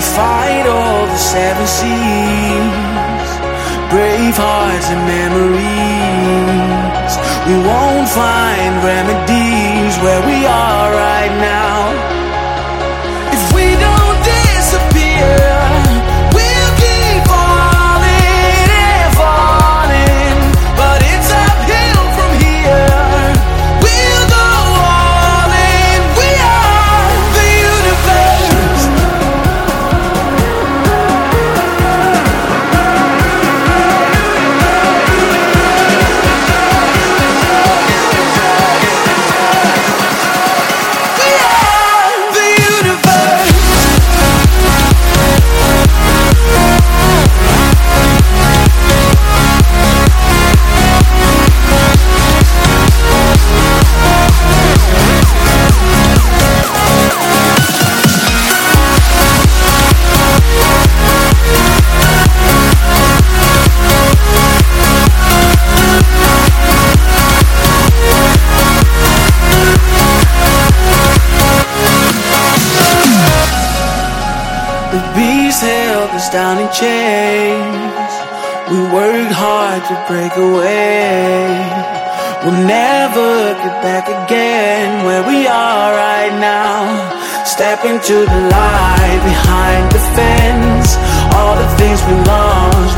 fight all the seven seas, brave hearts and memories. We won't find remedies where we are The beast held us down in chains. We worked hard to break away. We'll never get back again where we are right now. Step into the light behind the fence. All the things we lost,